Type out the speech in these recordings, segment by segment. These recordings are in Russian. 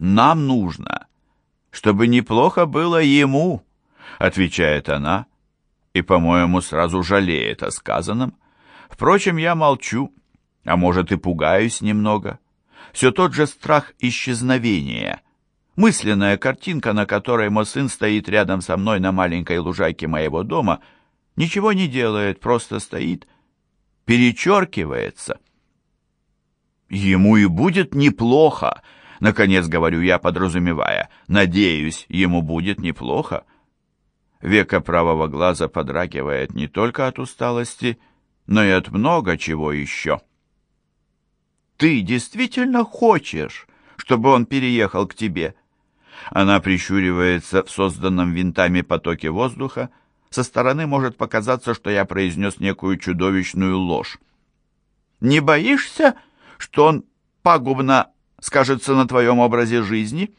нам нужно, чтобы неплохо было ему, отвечает она, и, по-моему, сразу жалеет о сказанном. Впрочем, я молчу, а может и пугаюсь немного. Все тот же страх исчезновения. Мысленная картинка, на которой мой сын стоит рядом со мной на маленькой лужайке моего дома, ничего не делает, просто стоит, перечеркивается. Ему и будет неплохо, наконец говорю я, подразумевая. Надеюсь, ему будет неплохо. Века правого глаза подрагивает не только от усталости, но и от много чего еще. «Ты действительно хочешь, чтобы он переехал к тебе?» Она прищуривается в созданном винтами потоке воздуха. Со стороны может показаться, что я произнес некую чудовищную ложь. «Не боишься, что он пагубно скажется на твоем образе жизни?»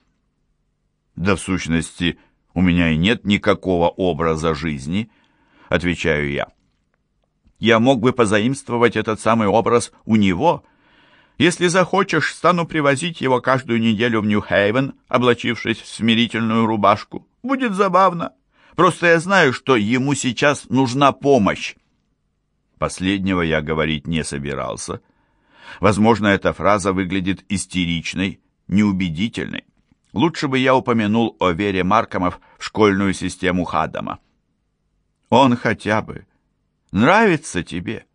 «Да, в сущности, — у меня и нет никакого образа жизни, отвечаю я. Я мог бы позаимствовать этот самый образ у него. Если захочешь, стану привозить его каждую неделю в Нью-Хейвен, облачившись в смирительную рубашку. Будет забавно. Просто я знаю, что ему сейчас нужна помощь. Последнего я говорить не собирался. Возможно, эта фраза выглядит истеричной, неубедительной. Лучше бы я упомянул о вере Маркомов в школьную систему Хаддама. Он хотя бы нравится тебе.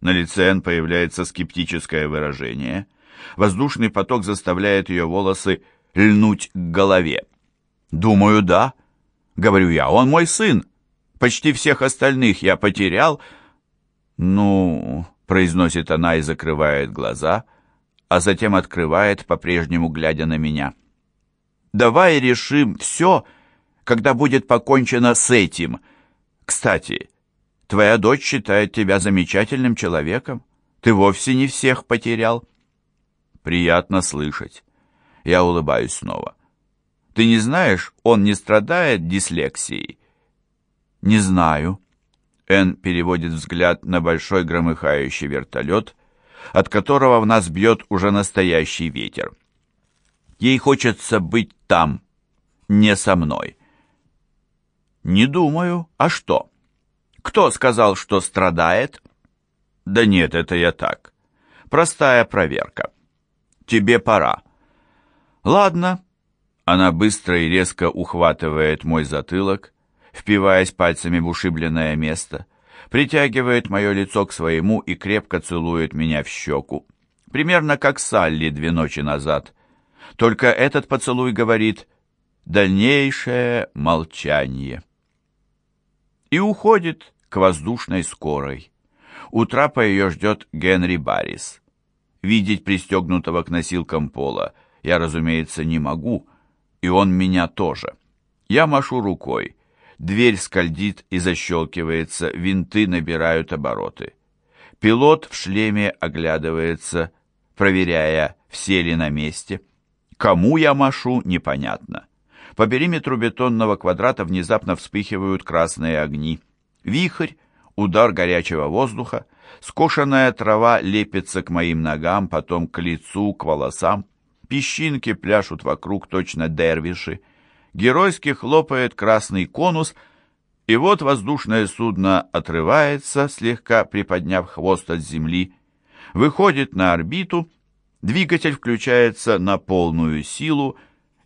На лице Энн появляется скептическое выражение. Воздушный поток заставляет ее волосы льнуть к голове. «Думаю, да», — говорю я, — «он мой сын. Почти всех остальных я потерял». «Ну...» — произносит она и закрывает глаза, а затем открывает, по-прежнему глядя на меня. Давай решим все, когда будет покончено с этим. Кстати, твоя дочь считает тебя замечательным человеком. Ты вовсе не всех потерял. Приятно слышать. Я улыбаюсь снова. Ты не знаешь, он не страдает дислексией? Не знаю. Эн переводит взгляд на большой громыхающий вертолет, от которого в нас бьет уже настоящий ветер. Ей хочется быть там, не со мной. Не думаю. А что? Кто сказал, что страдает? Да нет, это я так. Простая проверка. Тебе пора. Ладно. Она быстро и резко ухватывает мой затылок, впиваясь пальцами в ушибленное место, притягивает мое лицо к своему и крепко целует меня в щеку. Примерно как Салли две ночи назад — только этот поцелуй говорит «дальнейшее молчание». И уходит к воздушной скорой. У трапа ее ждет Генри Баррис. Видеть пристегнутого к носилкам пола я, разумеется, не могу, и он меня тоже. Я машу рукой. Дверь скользит и защелкивается, винты набирают обороты. Пилот в шлеме оглядывается, проверяя, все ли на месте. Кому я машу, непонятно. По периметру бетонного квадрата внезапно вспыхивают красные огни. Вихрь, удар горячего воздуха, скошенная трава лепится к моим ногам, потом к лицу, к волосам. Песчинки пляшут вокруг, точно дервиши. Геройски хлопает красный конус, и вот воздушное судно отрывается, слегка приподняв хвост от земли, выходит на орбиту Двигатель включается на полную силу,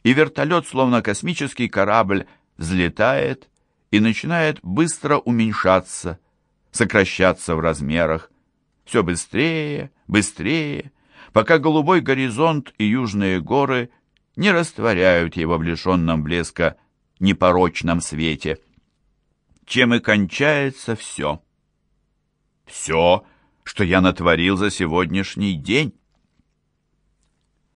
и вертолет, словно космический корабль, взлетает и начинает быстро уменьшаться, сокращаться в размерах. Все быстрее, быстрее, пока голубой горизонт и южные горы не растворяют его в лишенном блеска непорочном свете. Чем и кончается все. Все, что я натворил за сегодняшний день.